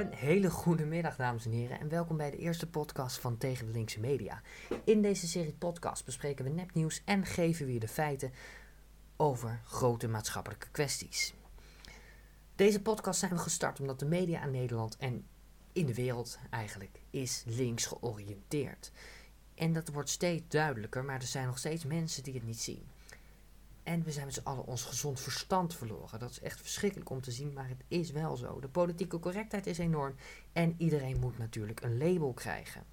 Een hele goede middag, dames en heren, en welkom bij de eerste podcast van Tegen de Linkse Media. In deze serie podcast bespreken we nepnieuws en geven we je de feiten over grote maatschappelijke kwesties. Deze podcast zijn we gestart omdat de media in Nederland en in de wereld eigenlijk is links georiënteerd. En dat wordt steeds duidelijker, maar er zijn nog steeds mensen die het niet zien. En we zijn met z'n allen ons gezond verstand verloren. Dat is echt verschrikkelijk om te zien, maar het is wel zo. De politieke correctheid is enorm en iedereen moet natuurlijk een label krijgen.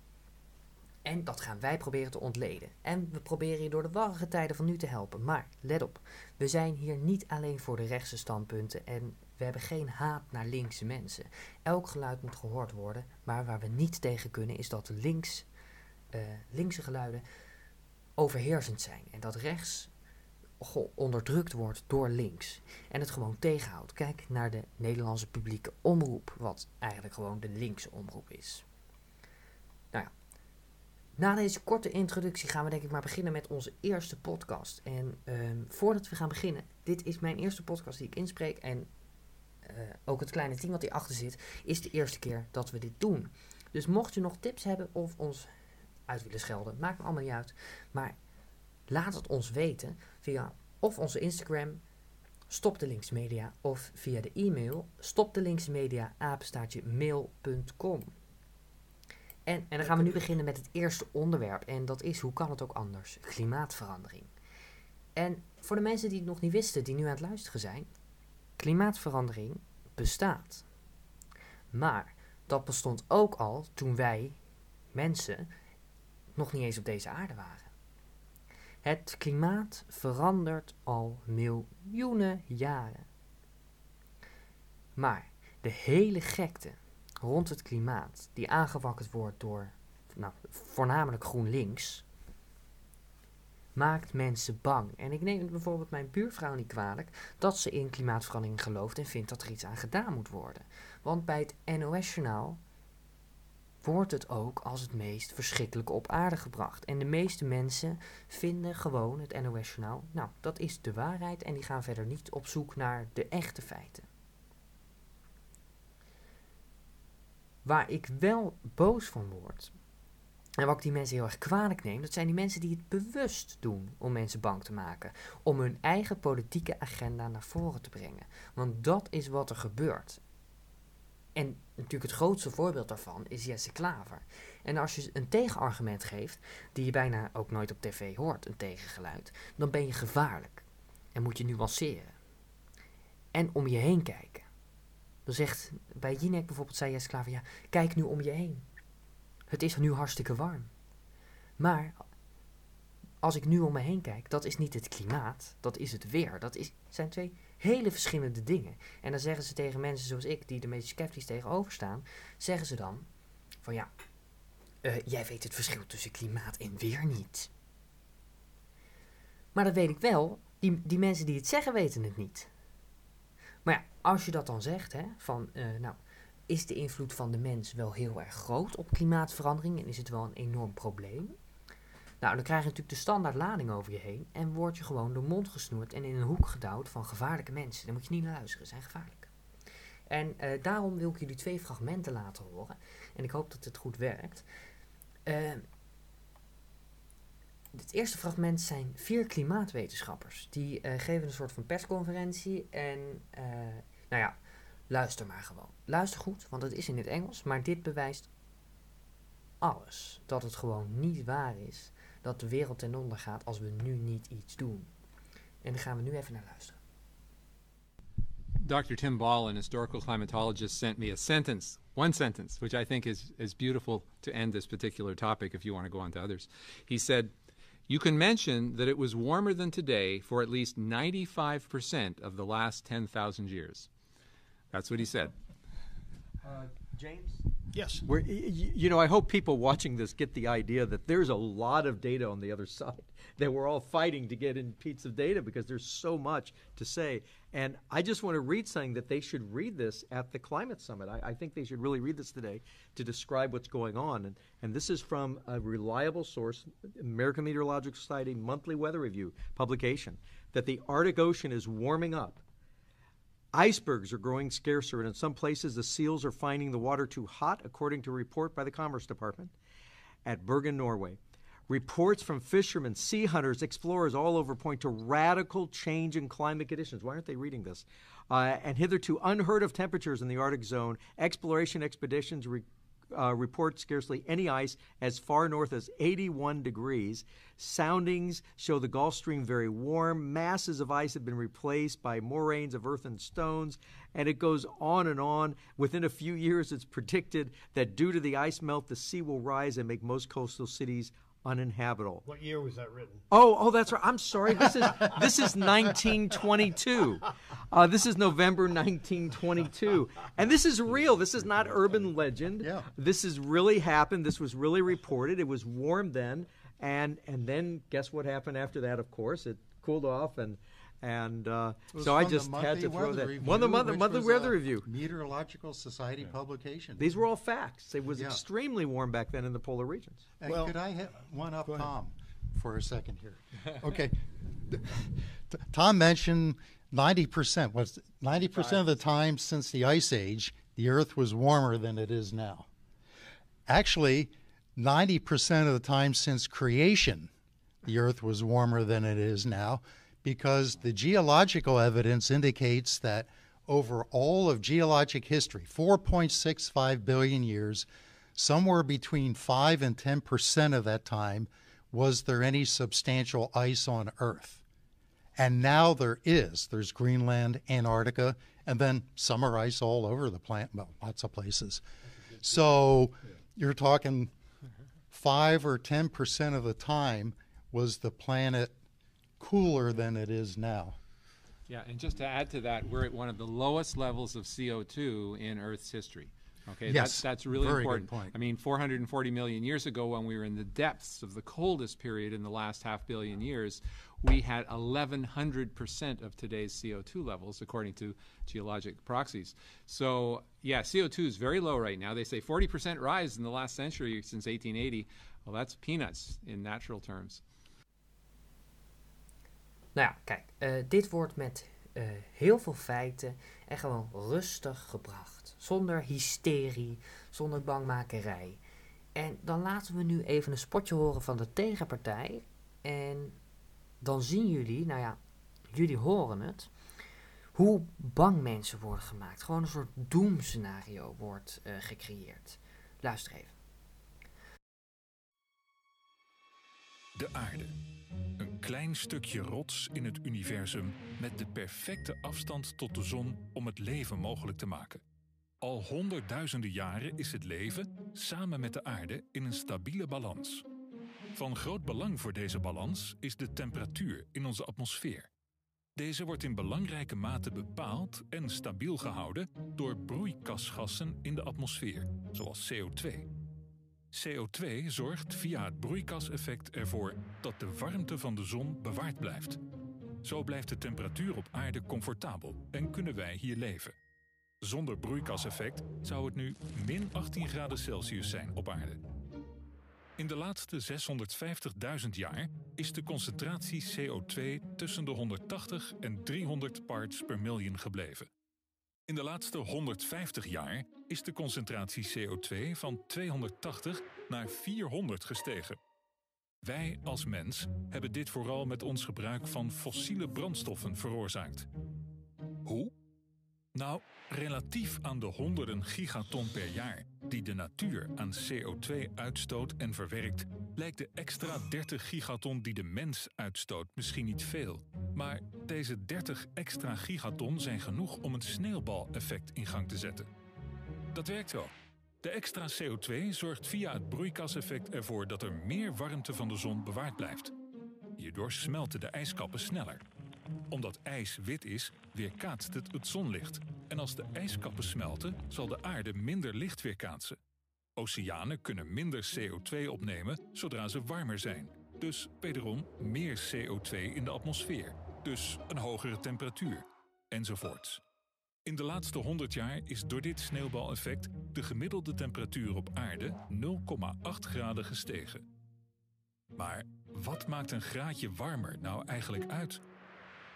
En dat gaan wij proberen te ontleden. En we proberen je door de warrige tijden van nu te helpen. Maar let op, we zijn hier niet alleen voor de rechtse standpunten en we hebben geen haat naar linkse mensen. Elk geluid moet gehoord worden, maar waar we niet tegen kunnen is dat links, uh, linkse geluiden overheersend zijn. En dat rechts onderdrukt wordt door links. En het gewoon tegenhoudt. Kijk naar de Nederlandse publieke omroep, wat eigenlijk gewoon de linkse omroep is. Nou ja, na deze korte introductie gaan we denk ik maar beginnen met onze eerste podcast. En um, voordat we gaan beginnen, dit is mijn eerste podcast die ik inspreek. En uh, ook het kleine team wat hierachter zit, is de eerste keer dat we dit doen. Dus mocht je nog tips hebben of ons uit willen schelden, maakt me allemaal niet uit. Maar laat het ons weten via of onze Instagram, Stop de Links Media, of via de e-mail stop de links media apenstaartje mail.com. En, en dan gaan we nu beginnen met het eerste onderwerp. En dat is, hoe kan het ook anders? Klimaatverandering. En voor de mensen die het nog niet wisten, die nu aan het luisteren zijn. Klimaatverandering bestaat. Maar dat bestond ook al toen wij, mensen, nog niet eens op deze aarde waren. Het klimaat verandert al miljoenen jaren. Maar de hele gekte rond het klimaat, die aangewakkerd wordt door nou, voornamelijk GroenLinks, maakt mensen bang. En ik neem bijvoorbeeld mijn buurvrouw niet kwalijk dat ze in klimaatverandering gelooft en vindt dat er iets aan gedaan moet worden. Want bij het NOS-journaal wordt het ook als het meest verschrikkelijke op aarde gebracht. En de meeste mensen vinden gewoon het NOS-journaal, nou, dat is de waarheid en die gaan verder niet op zoek naar de echte feiten. Waar ik wel boos van word, en wat ik die mensen heel erg kwalijk neem, dat zijn die mensen die het bewust doen om mensen bang te maken. Om hun eigen politieke agenda naar voren te brengen. Want dat is wat er gebeurt. En natuurlijk het grootste voorbeeld daarvan is Jesse Klaver. En als je een tegenargument geeft, die je bijna ook nooit op tv hoort, een tegengeluid, dan ben je gevaarlijk. En moet je nuanceren. En om je heen kijken. Dan zegt, bij Jinek bijvoorbeeld zei Jesse Klaver, ja, kijk nu om je heen. Het is nu hartstikke warm. Maar als ik nu om me heen kijk, dat is niet het klimaat, dat is het weer. Dat is, zijn twee hele verschillende dingen. En dan zeggen ze tegen mensen zoals ik, die er meest sceptisch tegenover staan, zeggen ze dan van ja, uh, jij weet het verschil tussen klimaat en weer niet. Maar dat weet ik wel, die, die mensen die het zeggen weten het niet. Maar ja, als je dat dan zegt, hè, van uh, nou, is de invloed van de mens wel heel erg groot op klimaatverandering en is het wel een enorm probleem? Nou, dan krijg je natuurlijk de standaard lading over je heen en word je gewoon de mond gesnoerd en in een hoek gedouwd van gevaarlijke mensen. Daar moet je niet naar luisteren, ze zijn gevaarlijk. En uh, daarom wil ik jullie twee fragmenten laten horen en ik hoop dat het goed werkt. Uh, het eerste fragment zijn vier klimaatwetenschappers. Die uh, geven een soort van persconferentie en nou ja, luister maar gewoon. Luister goed, want het is in het Engels, maar dit bewijst alles. Dat het gewoon niet waar is dat de wereld ten onder gaat als we nu niet iets doen. En daar gaan we nu even naar luisteren. Dr. Tim Ball, an historical climatologist, sent me a sentence, one sentence, which I think is, is beautiful to end this particular topic if you want to go on to others. He said, You can mention that it was warmer than today for at least 95% of the last 10,000 years. That's what he said. Uh, James? Yes. We're, you know, I hope people watching this get the idea that there's a lot of data on the other side that we're all fighting to get in pieces of data because there's so much to say. And I just want to read something that they should read this at the climate summit. I, I think they should really read this today to describe what's going on. And, and this is from a reliable source, American Meteorological Society monthly weather review publication, that the Arctic Ocean is warming up Icebergs are growing scarcer, and in some places, the seals are finding the water too hot, according to a report by the Commerce Department at Bergen, Norway. Reports from fishermen, sea hunters, explorers all over point to radical change in climate conditions. Why aren't they reading this? Uh, and hitherto unheard of temperatures in the Arctic zone. Exploration expeditions re- uh, report scarcely any ice as far north as 81 degrees. Soundings show the Gulf Stream very warm. Masses of ice have been replaced by moraines of earth and stones, and it goes on and on. Within a few years, it's predicted that due to the ice melt, the sea will rise and make most coastal cities uninhabitable. What year was that written? Oh, oh, that's right. I'm sorry. This is this is 1922. Uh, this is November 1922, and this is real. This is not urban legend. Yeah. This has really happened. This was really reported. It was warm then, and and then guess what happened after that? Of course, it cooled off, and and uh, was so I from the just had to Monthly throw Weather that Review, one the month, which monthly was weather a review. Meteorological Society publication. These were all facts. It was Yeah. extremely warm back then in the polar regions. And Well- could I have one up Tom for a second here? Okay. T- Tom mentioned ninety percent. Was ninety percent of the time since the ice age, the Earth was warmer than it is now. Actually, ninety percent of the time since creation, the Earth was warmer than it is now, because the geological evidence indicates that over all of geologic history, 4.65 billion years, somewhere between 5 and 10 percent of that time was there any substantial ice on Earth. And now there is. There's Greenland, Antarctica, and then summer ice all over the planet, well, lots of places. So you're talking 5 or 10 percent of the time was the planet cooler than it is now. Yeah, and just to add to that, we're at one of the lowest levels of CO2 in Earth's history. Okay, Yes, that's, that's really important. point. I mean, 440 million years ago, when we were in the depths of the coldest period in the last half billion years, we had 1,100% of today's CO2 levels, according to geologic proxies. So, yeah, CO2 is very low right now. They say 40% rise in the last century since 1880. Well, that's peanuts in natural terms. Nou ja, kijk, eh, dit wordt met eh, heel veel feiten en gewoon rustig gebracht. Zonder hysterie, zonder bangmakerij. En dan laten we nu even een spotje horen van de tegenpartij. En dan zien jullie, nou ja, jullie horen het, hoe bang mensen worden gemaakt. Gewoon een soort doemscenario wordt eh, gecreëerd. Luister even. De aarde. Klein stukje rots in het universum met de perfecte afstand tot de zon om het leven mogelijk te maken. Al honderdduizenden jaren is het leven, samen met de aarde, in een stabiele balans. Van groot belang voor deze balans is de temperatuur in onze atmosfeer. Deze wordt in belangrijke mate bepaald en stabiel gehouden door broeikasgassen in de atmosfeer, zoals CO2. CO2 zorgt via het broeikaseffect ervoor dat de warmte van de zon bewaard blijft. Zo blijft de temperatuur op aarde comfortabel en kunnen wij hier leven. Zonder broeikaseffect zou het nu min 18 graden Celsius zijn op aarde. In de laatste 650.000 jaar is de concentratie CO2 tussen de 180 en 300 parts per million gebleven. In de laatste 150 jaar is de concentratie CO2 van 280 naar 400 gestegen. Wij als mens hebben dit vooral met ons gebruik van fossiele brandstoffen veroorzaakt. Hoe? Nou, relatief aan de honderden gigaton per jaar die de natuur aan CO2 uitstoot en verwerkt, lijkt de extra 30 gigaton die de mens uitstoot misschien niet veel. Maar deze 30 extra gigaton zijn genoeg om een sneeuwbaleffect in gang te zetten. Dat werkt wel. De extra CO2 zorgt via het broeikaseffect ervoor dat er meer warmte van de zon bewaard blijft. Hierdoor smelten de ijskappen sneller. Omdat ijs wit is, weerkaatst het het zonlicht. En als de ijskappen smelten, zal de aarde minder licht weerkaatsen. Oceanen kunnen minder CO2 opnemen zodra ze warmer zijn. Dus wederom meer CO2 in de atmosfeer. Dus een hogere temperatuur. Enzovoorts. In de laatste 100 jaar is door dit sneeuwbaleffect de gemiddelde temperatuur op aarde 0,8 graden gestegen. Maar wat maakt een graadje warmer nou eigenlijk uit?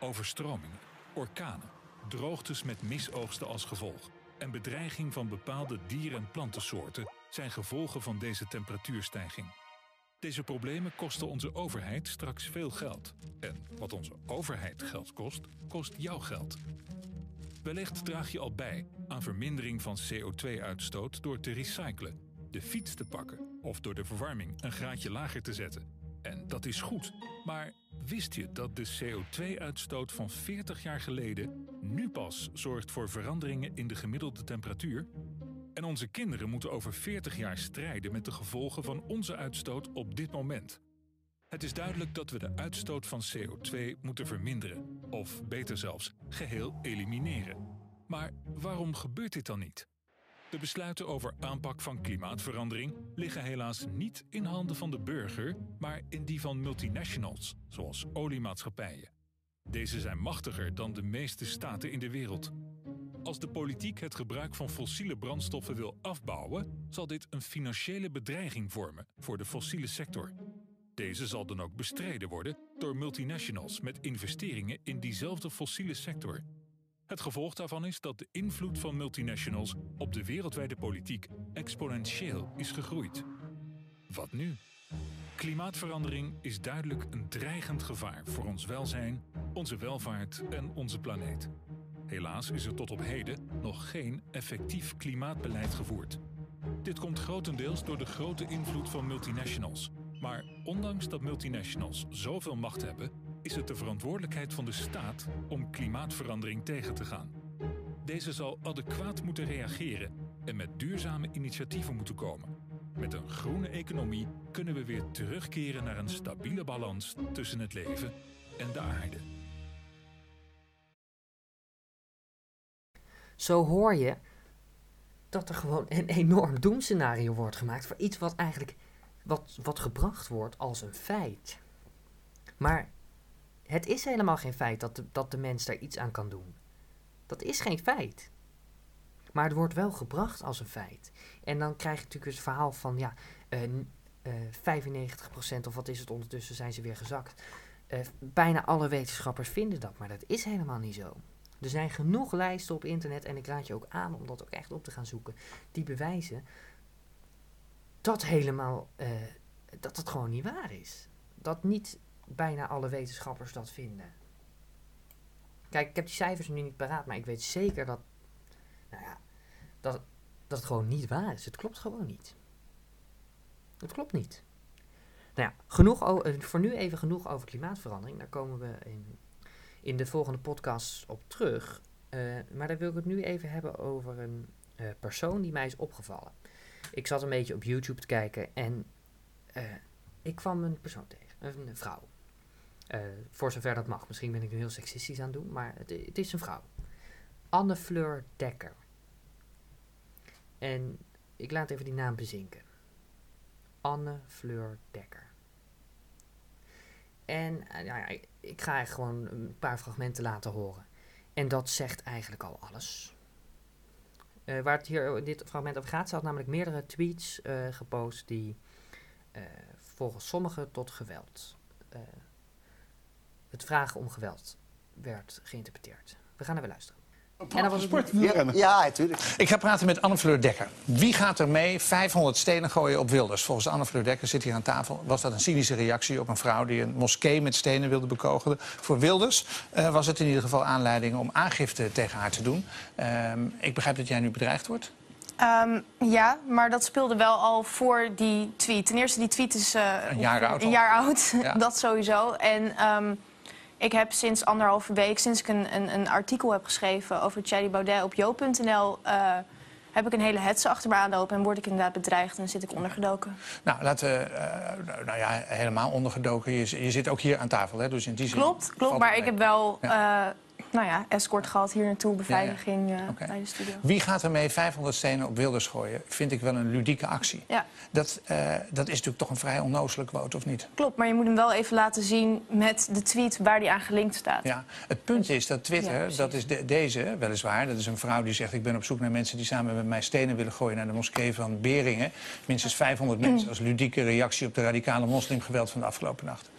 Overstromingen, orkanen, droogtes met misoogsten als gevolg en bedreiging van bepaalde dier- en plantensoorten zijn gevolgen van deze temperatuurstijging. Deze problemen kosten onze overheid straks veel geld. En wat onze overheid geld kost, kost jouw geld. Wellicht draag je al bij aan vermindering van CO2-uitstoot door te recyclen, de fiets te pakken of door de verwarming een graadje lager te zetten. En dat is goed. Maar wist je dat de CO2-uitstoot van 40 jaar geleden nu pas zorgt voor veranderingen in de gemiddelde temperatuur? En onze kinderen moeten over 40 jaar strijden met de gevolgen van onze uitstoot op dit moment. Het is duidelijk dat we de uitstoot van CO2 moeten verminderen, of beter zelfs, geheel elimineren. Maar waarom gebeurt dit dan niet? De besluiten over aanpak van klimaatverandering liggen helaas niet in handen van de burger, maar in die van multinationals, zoals oliemaatschappijen. Deze zijn machtiger dan de meeste staten in de wereld. Als de politiek het gebruik van fossiele brandstoffen wil afbouwen, zal dit een financiële bedreiging vormen voor de fossiele sector. Deze zal dan ook bestreden worden door multinationals met investeringen in diezelfde fossiele sector. Het gevolg daarvan is dat de invloed van multinationals op de wereldwijde politiek exponentieel is gegroeid. Wat nu? Klimaatverandering is duidelijk een dreigend gevaar voor ons welzijn, onze welvaart en onze planeet. Helaas is er tot op heden nog geen effectief klimaatbeleid gevoerd. Dit komt grotendeels door de grote invloed van multinationals. Maar ondanks dat multinationals zoveel macht hebben, is het de verantwoordelijkheid van de staat om klimaatverandering tegen te gaan. Deze zal adequaat moeten reageren en met duurzame initiatieven moeten komen. Met een groene economie kunnen we weer terugkeren naar een stabiele balans tussen het leven en de aarde. Zo hoor je dat er gewoon een enorm doemscenario wordt gemaakt voor iets wat eigenlijk wat, wat gebracht wordt als een feit. Maar het is helemaal geen feit dat de, dat de mens daar iets aan kan doen. Dat is geen feit. Maar het wordt wel gebracht als een feit. En dan krijg je natuurlijk het verhaal van, ja, uh, uh, 95% of wat is het ondertussen, zijn ze weer gezakt. Uh, bijna alle wetenschappers vinden dat, maar dat is helemaal niet zo. Er zijn genoeg lijsten op internet, en ik raad je ook aan om dat ook echt op te gaan zoeken, die bewijzen dat helemaal, dat het gewoon niet waar is. Dat niet bijna alle wetenschappers dat vinden. Kijk, ik heb die cijfers nu niet paraat, maar ik weet zeker dat, nou ja, dat, dat het gewoon niet waar is. Het klopt gewoon niet. Het klopt niet. Nou ja, genoeg over, voor nu even genoeg over klimaatverandering. Daar komen we in, in de volgende podcast op terug. Uh, maar dan wil ik het nu even hebben over een uh, persoon die mij is opgevallen. Ik zat een beetje op YouTube te kijken en ik kwam een persoon tegen, een vrouw. Uh, voor zover dat mag. Misschien ben ik nu heel seksistisch aan het doen, maar het, het is een vrouw. Anne Fleur Dekker. En ik laat even die naam bezinken. Anne Fleur Dekker. En uh, nou ja, ik ga gewoon een paar fragmenten laten horen. En dat zegt eigenlijk al alles. Uh, waar het hier in dit fragment over gaat, ze had namelijk meerdere tweets gepost die volgens sommigen tot geweld, het vragen om geweld, werd geïnterpreteerd. We gaan even luisteren. En dat was sport. Ja, ja, natuurlijk. Ik ga praten met Anne Fleur Dekker. Wie gaat er mee 500 stenen gooien op Wilders? Volgens Anne Fleur Dekker zit hier aan tafel. Was dat een cynische reactie op een vrouw die een moskee met stenen wilde bekogelen? Voor Wilders uh, was het in ieder geval aanleiding om aangifte tegen haar te doen. Uh, ik begrijp dat jij nu bedreigd wordt. Um, ja, maar dat speelde wel al voor die tweet. Ten eerste, die tweet is uh, een jaar oud. Een jaar oud, ja. dat sowieso. En um, ik heb sinds anderhalve week, sinds ik een, een, een artikel heb geschreven over Thierry Baudet op jo.nl... Uh, heb ik een hele hetze achter me aanlopen en word ik inderdaad bedreigd en zit ik ondergedoken. Nou, laten we, uh, nou ja, helemaal ondergedoken. Je, je, zit ook hier aan tafel, hè? Dus in die zin klopt, klopt. Maar ik heb wel ja. uh, nou ja, escort gehad hier naartoe, beveiliging ja, ja. Okay. bij de studio. Wie gaat er mee 500 stenen op Wilders gooien? Vind ik wel een ludieke actie. Ja. Dat, uh, dat is natuurlijk toch een vrij onnozele quote, of niet? Klopt, maar je moet hem wel even laten zien met de tweet waar die aan gelinkt staat. Ja, het punt is dat Twitter, dat is de, deze weliswaar, dat is een vrouw die zegt... ik ben op zoek naar mensen die samen met mij stenen willen gooien... naar de moskee van Beringen. Minstens 500 mensen als ludieke reactie op de radicale moslimgeweld van de afgelopen nacht.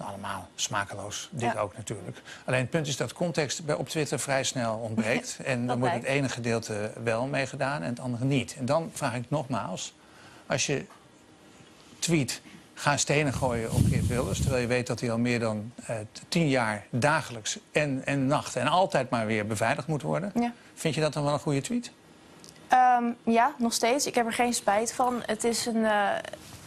Allemaal smakeloos. Dit Ja. ook natuurlijk. Alleen het punt is dat context bij, op Twitter vrij snel ontbreekt. en dan wordt het ene gedeelte wel meegedaan en het andere niet. En dan vraag ik nogmaals, als je tweet... Ga stenen gooien op Geert Wilders. Terwijl je weet dat hij al meer dan eh, tien jaar dagelijks en, en nacht en altijd maar weer beveiligd moet worden. Ja. Vind je dat dan wel een goede tweet? Ehm, ja, nog steeds. Ik heb er geen spijt van. Het is een, eh,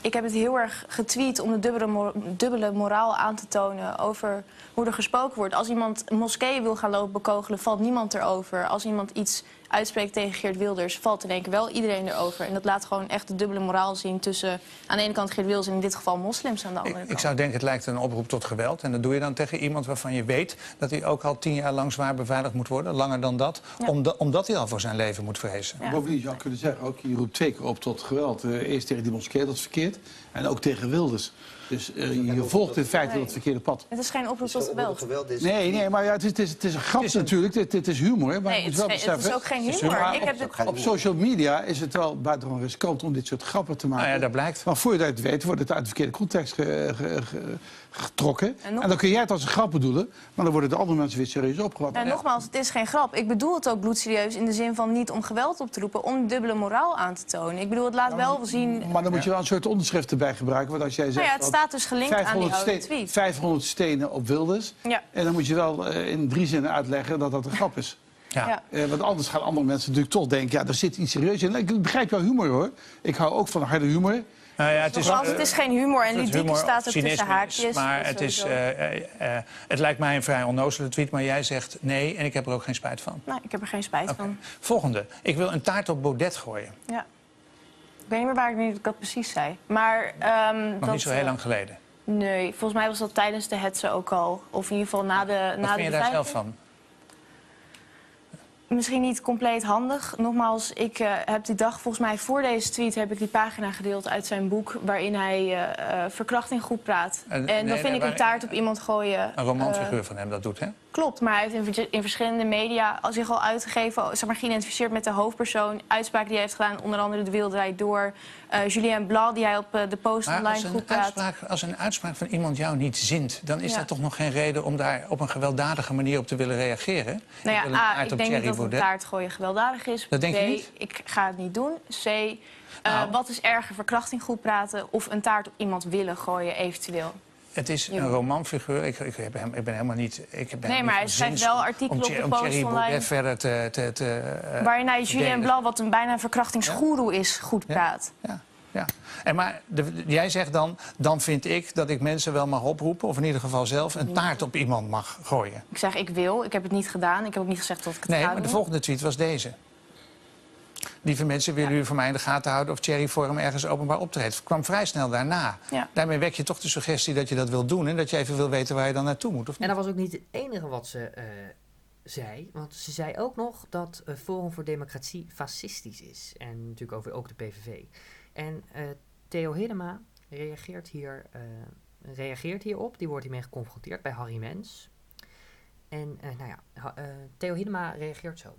ik heb het heel erg getweet om de dubbele, mo- dubbele moraal aan te tonen over hoe er gesproken wordt. Als iemand een moskee wil gaan lopen bekogelen, valt niemand erover. Als iemand iets uitspreekt tegen Geert Wilders, valt in één keer wel iedereen erover. En dat laat gewoon echt de dubbele moraal zien tussen aan de ene kant Geert Wilders en in dit geval moslims aan de andere Ik, kant. ik zou denken, het lijkt een oproep tot geweld. En dat doe je dan tegen iemand waarvan je weet dat hij ook al tien jaar lang zwaar beveiligd moet worden. Langer dan dat. Ja. Omdat hij al voor zijn leven moet vrezen. Ja. Bovendien zou je kunnen zeggen, ook je roept twee keer op tot geweld. Eh, eerst tegen die moskee, dat is verkeerd. En ook tegen Wilders. Dus eh, je volgt in feite het verkeerde pad. Het is geen oproep tot geweld. Nee, nee, maar ja, het, is, het, is, het is een grap Het is een- natuurlijk. Het, het is humor. Maar Nee, het is, wel het is ook geen humor. Ik heb het, Op social media is het wel buitengewoon riskant om dit soort grappen te maken. Nou ja, dat blijkt. Maar voor je het weet, wordt het uit de verkeerde context ge- ge- ge- getrokken. En En, dan kun jij het als een grap bedoelen, maar dan worden de andere mensen weer serieus opgevat. Nou, nogmaals, het is geen grap. Ik bedoel het ook bloedserieus in de zin van niet om geweld op te roepen, om dubbele moraal aan te tonen. Ik bedoel, het laat wel zien. Maar dan moet je wel een soort onderschrift erbij gebruiken. Want als jij zegt Nou ja, het staat dus gelinkt aan die 500, oude ste- tweet. 500 stenen op Wilders. Ja. En dan moet je wel eh, in drie zinnen uitleggen dat dat een grap is. Ja. Ja. Eh, want anders gaan andere mensen natuurlijk toch denken... ja, er zit iets serieus in. Ik begrijp jouw humor, hoor. Ik hou ook van harde humor. Nou ja, het is, het is geen humor en humor staat ook tussen haakjes. Maar het, is, eh, eh, eh, het lijkt mij een vrij onnozele tweet. Maar jij zegt nee en ik heb er ook geen spijt van. Nou, ik heb er geen spijt van. Volgende. Ik wil een taart op Baudet gooien. Ja. Ik weet niet meer waar ik nu dat precies zei. Maar, ehm, Nog dat, niet zo heel eh, lang geleden. Nee, volgens mij was dat tijdens de hetze ook al. Of in ieder geval na de Wat na vind de je daar zelf van? Misschien niet compleet handig. Nogmaals, ik eh, heb die dag, volgens mij voor deze tweet... heb ik die pagina gedeeld uit zijn boek... waarin hij eh, eh, verkrachting goed praat. En nee, dan vind nee, ik een taart op iemand gooien... Een romanfiguur van hem dat doet, hè? Klopt, maar hij heeft in, vers- in verschillende media al zich al uitgegeven, zeg maar, geïdentificeerd met de hoofdpersoon. Uitspraken die hij heeft gedaan, onder andere De Draait Door. Eh Julien Blanc, die hij op eh, de Post Maar online goed praat. als een uitspraak van iemand jou niet zint... dan is Ja. dat toch nog geen reden om daar op een gewelddadige manier op te willen reageren? Nou ja, A, ik op denk niet dat een taart gooien gewelddadig is. Dat denk B, je niet? ik ga het niet doen. C, eh, Nou. wat is erger, verkrachting goed praten... of een taart op iemand willen gooien, eventueel? Het is een romanfiguur. Ik, ik, heb hem, ik ben helemaal niet... Ik ben Nee, maar hij schrijft wel artikelen om, op de Post Thierry online. Baudet verder te... te, te eh, Waarin hij Julien. Blanc, wat een bijna verkrachtingsgoeroe is, goed praat. Ja, ja. En maar de, jij zegt dan, dan vind ik dat ik mensen wel mag oproepen... of in ieder geval zelf een taart op iemand mag gooien. Ik zeg, ik wil. Ik heb het niet gedaan. Ik heb ook niet gezegd dat ik het Nee, ga maar de volgende tweet was deze. Lieve mensen, willen jullie voor mij in de gaten houden... of Thierry Forum ergens openbaar optreedt? Het kwam vrij snel daarna. Daarmee wek je toch de suggestie dat je dat wil doen... en dat je even wil weten waar je dan naartoe moet, of En dat was ook niet het enige wat ze eh, zei. Want ze zei ook nog dat eh, Forum voor Democratie fascistisch is. En natuurlijk over ook de PVV. En eh, Theo Hiddema reageert, hier, reageert hierop. Die wordt hiermee geconfronteerd bij Harry Mens. En nou ja, Theo Hiddema reageert zo.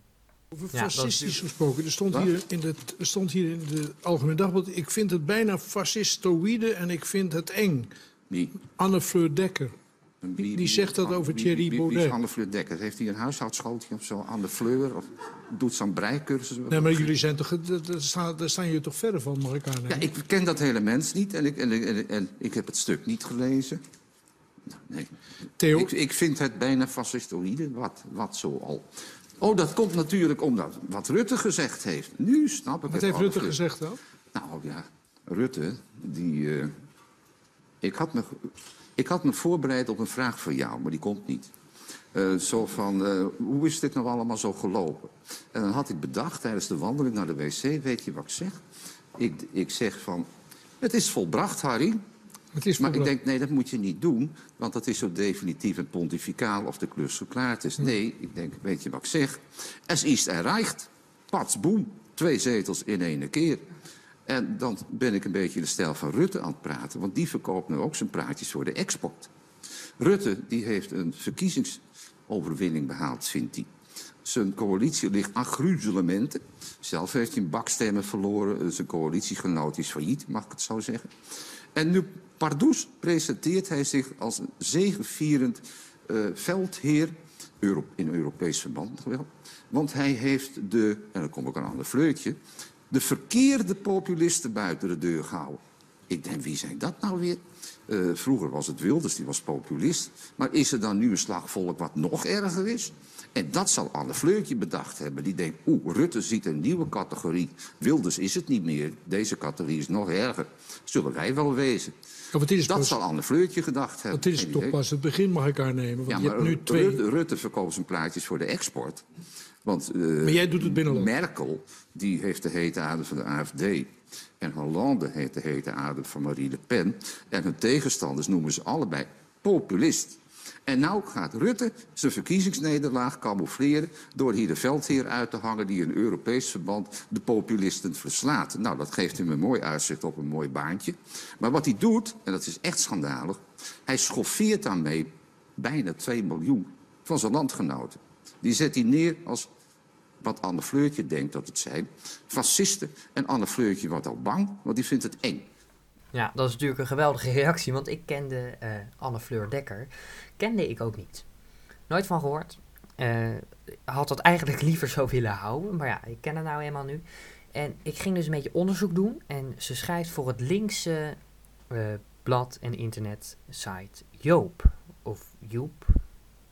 Over Ja, fascistisch gesproken. Er stond, hier in de, er stond hier in de Algemeen Dagblad... ik vind het bijna fascistoïde en ik vind het eng. Wie? Anne Fleur Dekker. Wie, die zegt dat over Thierry wie, wie, wie is Baudet? Anne Fleur Dekker? Heeft hij een huishoudschooltje of zo? Anne Fleur? Of doet zo'n breikursus? Nee, maar jullie zijn toch... Daar staan, daar staan jullie toch verder van, mag ik Ja, aannemen? ik ken dat hele mens niet en ik, en, ik- en, en ik heb het stuk niet gelezen. Nee. Theo, Ik, ik vind het bijna fascistoïde, wat, wat zo al. Oh, dat komt natuurlijk omdat wat Rutte gezegd heeft. Nu snap ik wat het. heeft Anne Rutte gezegd dan? Nou ja, Rutte, die. eh, ik, had me, ik had me voorbereid op een vraag voor jou, maar die komt niet. Eh, zo van, eh, hoe is dit nou allemaal zo gelopen? En dan had ik bedacht tijdens de wandeling naar de wc, weet je wat ik zeg? Ik, ik zeg van, het is volbracht, Harry. Het is Maar ik denk, nee, dat moet je niet doen, want dat is zo definitief en pontificaal of de klus geklaard is. Nee, ik denk, weet je wat ik zeg? Es ist erreicht. Pats, boem. Twee zetels in één keer. En dan ben ik een beetje de stijl van Rutte aan het praten, want die verkoopt nu ook zijn praatjes voor de export. Rutte die heeft een verkiezingsoverwinning behaald, vindt hij. Zijn coalitie ligt aan gruzelementen. Zelf heeft hij een bakstemmen verloren. Zijn coalitiegenoot is failliet, mag ik het zo zeggen. En nu pardoes presenteert hij zich als een zegevierend uh, veldheer Euro in Europees verband wel. Want hij heeft de, en dan kom ik aan ander fleurtje, de verkeerde populisten buiten de deur gehouden. Ik denk, wie zijn dat nou weer? Uh, vroeger was het Wilders, die was populist. Maar is er dan nu een slagvolk wat nog erger is? En dat zal Anne Fleurtje bedacht hebben. Die denkt, oeh, Rutte ziet een nieuwe categorie. Wilders is het niet meer. Deze categorie is nog erger. Zullen wij wel wezen. Ja, dat pas, zal Anne Fleurtje gedacht hebben. Dat is toch pas het begin, mag ik aannemen. Want ja, je hebt nu twee... Rutte, Rutte verkoopt zijn plaatjes voor de export. Want, uh, maar jij doet het binnenland. Merkel, die heeft de hete adem van de AFD. En Hollande heeft de hete adem van Marie Le Pen. En hun tegenstanders noemen ze allebei populist. En nou gaat Rutte zijn verkiezingsnederlaag camoufleren... door hier de veldheer uit te hangen die in Europees verband de populisten verslaat. Nou, dat geeft hem een mooi uitzicht op een mooi baantje. Maar wat hij doet, en dat is echt schandalig... hij schoffeert daarmee bijna 2 miljoen van zijn landgenoten. Die zet hij neer als wat Anne Fleurtje denkt dat het zijn, fascisten. En Anne Fleurtje wordt ook bang, want die vindt het eng. Ja, dat is natuurlijk een geweldige reactie, want ik kende uh, Anne Fleur Dekker. Kende ik ook niet. Nooit van gehoord. Uh, had dat eigenlijk liever zo willen houden, maar ja, ik ken het nou eenmaal nu. En ik ging dus een beetje onderzoek doen en ze schrijft voor het linkse uh, blad en internet site Joop. Of Joep,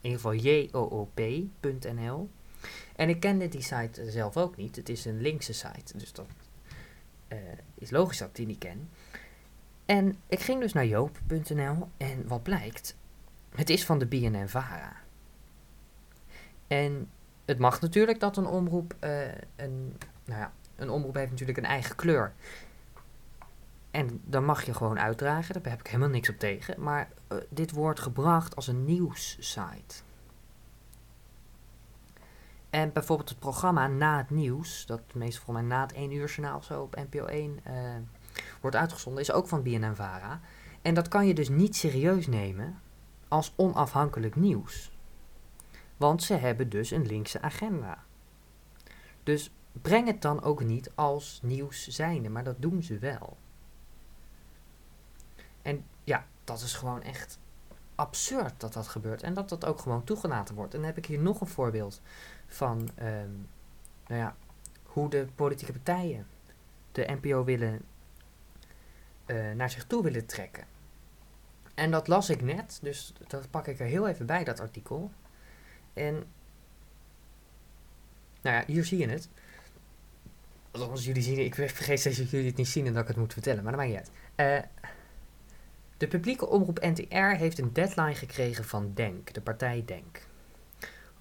in ieder geval joop.nl. En ik kende die site zelf ook niet. Het is een linkse site, dus dat uh, is logisch dat ik die niet ken. En ik ging dus naar joop.nl en wat blijkt, het is van de BNN-VARA. En het mag natuurlijk dat een omroep, uh, een, nou ja, een omroep heeft natuurlijk een eigen kleur. En dan mag je gewoon uitdragen, daar heb ik helemaal niks op tegen. Maar uh, dit wordt gebracht als een nieuwssite. En bijvoorbeeld het programma Na het Nieuws, dat meestal voor mij na het 1 uur journaal zo op NPO 1 uh, wordt uitgezonden, is ook van BNN-VARA. En dat kan je dus niet serieus nemen als onafhankelijk nieuws. Want ze hebben dus een linkse agenda. Dus breng het dan ook niet als nieuws zijnde, maar dat doen ze wel. En ja, dat is gewoon echt absurd dat dat gebeurt en dat dat ook gewoon toegelaten wordt. En dan heb ik hier nog een voorbeeld van um, nou ja, hoe de politieke partijen de NPO willen uh, naar zich toe willen trekken. En dat las ik net, dus dat pak ik er heel even bij, dat artikel. En, nou ja, hier zie je het. Als jullie zien, ik vergeet steeds dat jullie het niet zien en dat ik het moet vertellen, maar dat maakt niet uit. Uh, de publieke omroep NTR heeft een deadline gekregen van DENK, de partij DENK.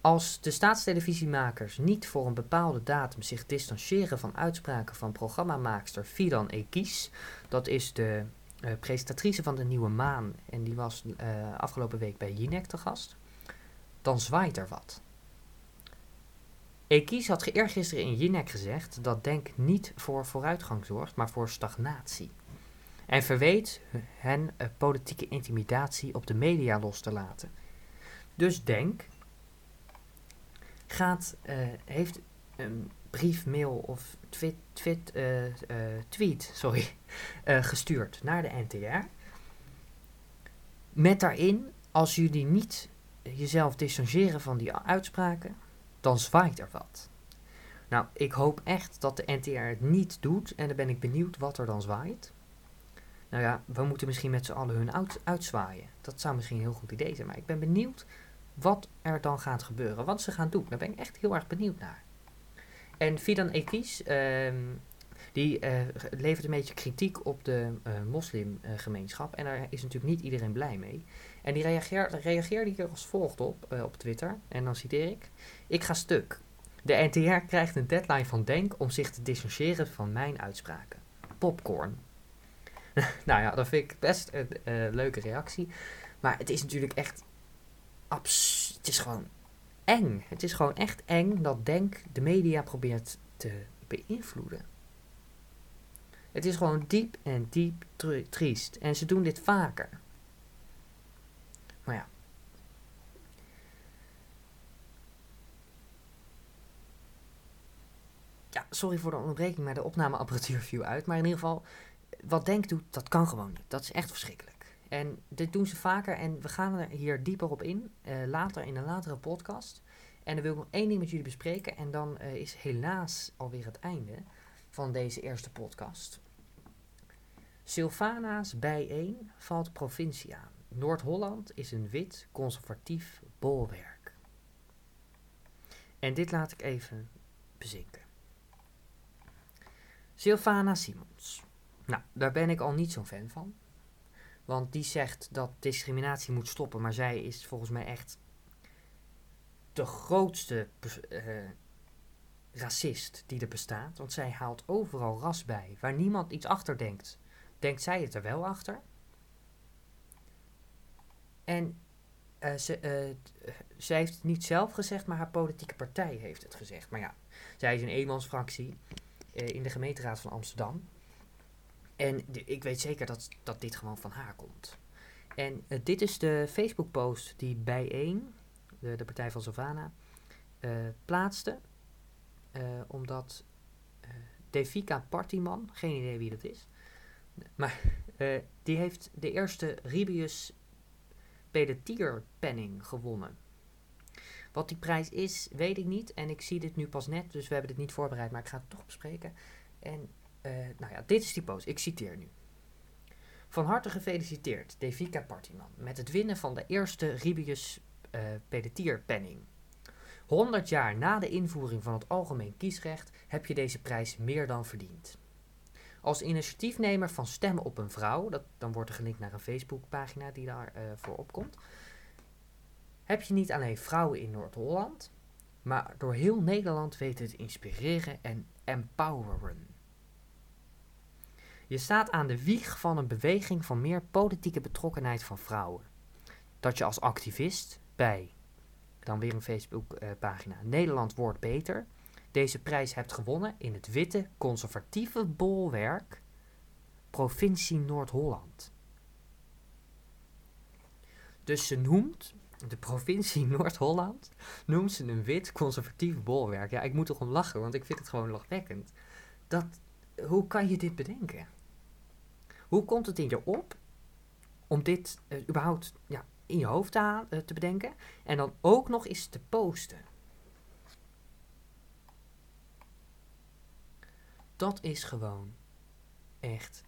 Als de staatstelevisiemakers niet voor een bepaalde datum zich distancieren van uitspraken van programmamaakster Fidan Ekis, dat is de uh, presentatrice van de Nieuwe Maan en die was uh, afgelopen week bij Jinek te gast, dan zwaait er wat. Ekis had eergisteren in Jinek gezegd dat Denk niet voor vooruitgang zorgt, maar voor stagnatie. En verweet hen uh, politieke intimidatie op de media los te laten. Dus Denk gaat, uh, heeft een brief, mail of twit, twit, uh, uh, tweet sorry, gestuurd naar de NTR. Met daarin, als jullie niet jezelf distancieren van die uitspraken, dan zwaait er wat. Nou, ik hoop echt dat de NTR het niet doet en dan ben ik benieuwd wat er dan zwaait. Nou ja, we moeten misschien met z'n allen hun uit, uitzwaaien. Dat zou misschien een heel goed idee zijn, maar ik ben benieuwd wat er dan gaat gebeuren. Wat ze gaan doen. Daar ben ik echt heel erg benieuwd naar. En Fidan Ekis, um, die uh, levert een beetje kritiek op de uh, moslimgemeenschap. en daar is natuurlijk niet iedereen blij mee. En die reageerde, reageerde hier als volgt op, uh, op Twitter. En dan citeer ik. Ik ga stuk. De NTR krijgt een deadline van Denk om zich te distancieren van mijn uitspraken. Popcorn. nou ja, dat vind ik best een leuke reactie. Maar het is natuurlijk echt het is gewoon eng. Het is gewoon echt eng dat Denk de media probeert te beïnvloeden. Het is gewoon diep en diep triest. En ze doen dit vaker. Maar ja. ja, sorry voor de onderbreking, maar de opnameapparatuur viel uit. Maar in ieder geval, wat Denk doet, dat kan gewoon niet. Dat is echt verschrikkelijk. En dit doen ze vaker en we gaan er hier dieper op in, eh, later in een latere podcast. En dan wil ik nog één ding met jullie bespreken en dan eh, is helaas alweer het einde van deze eerste podcast. Sylvana's bijeen valt provincie aan. Noord-Holland is een wit conservatief bolwerk. En dit laat ik even bezinken. Sylvana Simons. Nou, daar ben ik al niet zo'n fan van. Want die zegt dat discriminatie moet stoppen, maar zij is volgens mij echt de grootste uh, racist die er bestaat. Want zij haalt overal ras bij. Waar niemand iets achter denkt, denkt zij het er wel achter. En uh, ze, uh, zij heeft het niet zelf gezegd, maar haar politieke partij heeft het gezegd. Maar ja, zij is een eenmansfractie in de gemeenteraad van Amsterdam. En ik weet zeker dat, dat dit gewoon van haar komt. En dit is de Facebook-post die bijeen, de, de partij van Savannah, plaatste. omdat Devika Partiman, geen idee wie dat is, maar die heeft de eerste Ribius Penning gewonnen. Wat die prijs is, weet ik niet. En ik zie dit nu pas net, dus we hebben dit niet voorbereid, maar ik ga het toch bespreken. En uh, nou ja, dit is die post. Ik citeer nu. Van harte gefeliciteerd, Devika Partiman, met het winnen van de eerste Ribius uh, Penning. 100 jaar na de invoering van het algemeen kiesrecht heb je deze prijs meer dan verdiend. Als initiatiefnemer van Stemmen op een Vrouw, dat, dan wordt er gelinkt naar een Facebookpagina die daarvoor uh, voor opkomt, heb je niet alleen vrouwen in Noord-Holland, maar door heel Nederland weten te inspireren en empoweren. Je staat aan de wieg van een beweging van meer politieke betrokkenheid van vrouwen. Dat je als activist bij, dan weer een Facebookpagina, Nederland wordt beter, deze prijs hebt gewonnen in het witte conservatieve bolwerk provincie Noord-Holland. Dus ze noemt de provincie Noord-Holland noemt ze een wit conservatief bolwerk. Ja, ik moet toch om lachen, want ik vind het gewoon lachwekkend. Dat, hoe kan je dit bedenken? Hoe komt het in je op om dit uh, überhaupt ja, in je hoofd te, uh, te bedenken en dan ook nog eens te posten? Dat is gewoon echt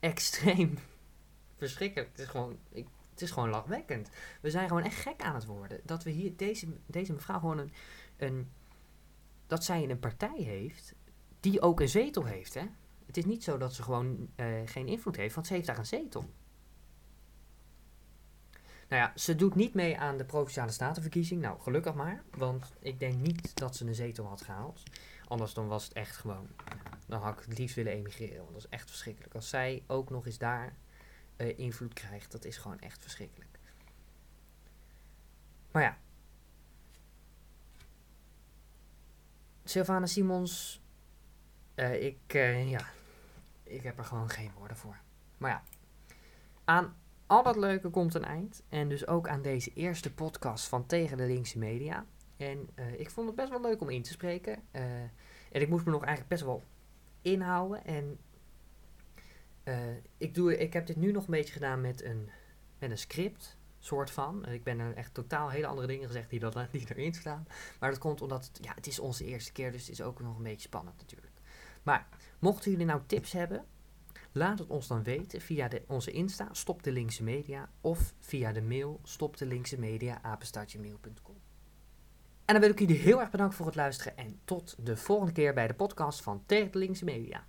extreem verschrikkelijk. Het is gewoon, ik, het is gewoon lachwekkend. We zijn gewoon echt gek aan het worden. Dat we hier deze, deze mevrouw gewoon een, een. Dat zij een partij heeft. die ook een zetel heeft, hè? Het is niet zo dat ze gewoon uh, geen invloed heeft, want ze heeft daar een zetel. Nou ja, ze doet niet mee aan de provinciale statenverkiezing. Nou, gelukkig maar. Want ik denk niet dat ze een zetel had gehaald. Anders dan was het echt gewoon. Dan had ik het liefst willen emigreren. Want dat is echt verschrikkelijk. Als zij ook nog eens daar uh, invloed krijgt, dat is gewoon echt verschrikkelijk. Maar ja. Sylvana Simons. Uh, ik, ja. Ik heb er gewoon geen woorden voor. Maar ja. Aan al dat leuke komt een eind. En dus ook aan deze eerste podcast van Tegen de Linkse Media. En uh, ik vond het best wel leuk om in te spreken. Uh, en ik moest me nog eigenlijk best wel inhouden. En uh, ik, doe, ik heb dit nu nog een beetje gedaan met een, met een script, soort van. Ik ben er echt totaal hele andere dingen gezegd die, dat, die erin staan. Maar dat komt omdat het, ja, het is onze eerste keer, dus het is ook nog een beetje spannend natuurlijk. Maar mochten jullie nou tips hebben, laat het ons dan weten via de, onze Insta, Stop de Linkse Media, of via de mail, stop de linkse media, apenstaartjemail.com. En dan wil ik jullie heel erg bedanken voor het luisteren en tot de volgende keer bij de podcast van Tegen de Linkse Media.